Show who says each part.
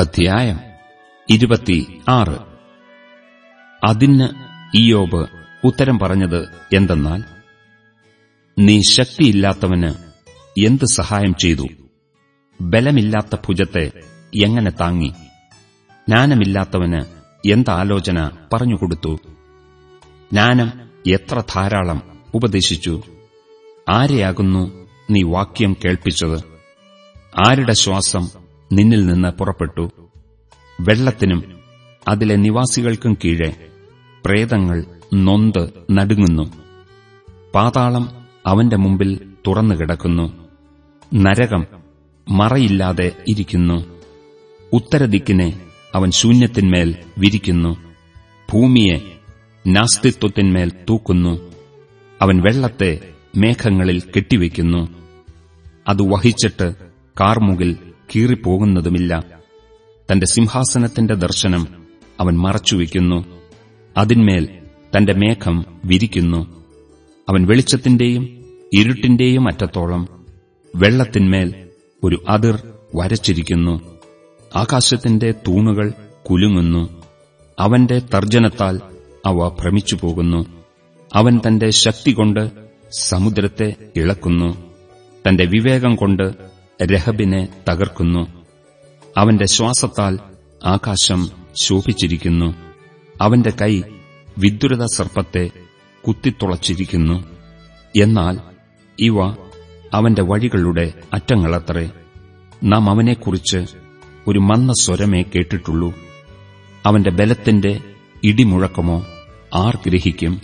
Speaker 1: അധ്യായം ഇരുപത്തി ആറ് അതിന് ഇയോബ് ഉത്തരം പറഞ്ഞത് എന്തെന്നാൽ നീ ശക്തിയില്ലാത്തവന് എന്ത് സഹായം ചെയ്തു? ബലമില്ലാത്ത ഭുജത്തെ എങ്ങനെ താങ്ങി? ജ്ഞാനമില്ലാത്തവന് എന്താലോചന പറഞ്ഞുകൊടുത്തു ജ്ഞാനം എത്ര ധാരാളം ഉപദേശിച്ചു? ആരെയാകുന്നു നീ വാക്യം കേൾപ്പിച്ചത്? ആരുടെ ശ്വാസം നിന്നിൽ നിന്ന് പുറപ്പെട്ടു. വെള്ളത്തിനും അതിലെ നിവാസികൾക്കും കീഴെ പ്രേതങ്ങൾ നൊന്ത് നടുങ്ങുന്നു. പാതാളം അവന്റെ മുമ്പിൽ തുറന്നു കിടക്കുന്നു. നരകം മറയില്ലാതെ ഇരിക്കുന്നു. ഉത്തരദിക്കിനെ അവൻ ശൂന്യത്തിന്മേൽ വിരിക്കുന്നു. ഭൂമിയെ നാസ്തിത്വത്തിന്മേൽ തൂക്കുന്നു. അവൻ വെള്ളത്തെ മേഘങ്ങളിൽ കെട്ടിവെക്കുന്നു. അത് വഹിച്ചിട്ട് കാർമുകിൽ കീറിപ്പോകുന്നതുമില്ല. തന്റെ സിംഹാസനത്തിന്റെ ദർശനം അവൻ മറച്ചുവെക്കുന്നു. അതിന്മേൽ തന്റെ മേഘം വിരിക്കുന്നു. അവൻ വെളിച്ചത്തിന്റെയും ഇരുട്ടിന്റെയും അറ്റത്തോളം വെള്ളത്തിന്മേൽ ഒരു അതിർ വരച്ചിരിക്കുന്നു. ആകാശത്തിന്റെ തൂണുകൾ കുലുങ്ങുന്നു. അവന്റെ തർജനത്താൽ അവ ഭ്രമിച്ചു പോകുന്നു അവൻ തന്റെ ശക്തി കൊണ്ട് സമുദ്രത്തെ ഇളക്കുന്നു. തന്റെ വിവേകം കൊണ്ട് രഹബിനെ തകർക്കുന്നു. അവന്റെ ശ്വാസത്താൽ ആകാശം ശോഭിച്ചിരിക്കുന്നു. അവന്റെ കൈ വിദുരത സർപ്പത്തെ കുത്തിത്തുളച്ചിരിക്കുന്നു. എന്നാൽ ഇവ അവന്റെ വഴികളുടെ അറ്റങ്ങളത്രേ. നാം അവനെക്കുറിച്ച് ഒരു മന്ന സ്വരമേ കേട്ടിട്ടുള്ളൂ. അവന്റെ ബലത്തിന്റെ ഇടിമുഴക്കമോ ആർ ഗ്രഹിക്കും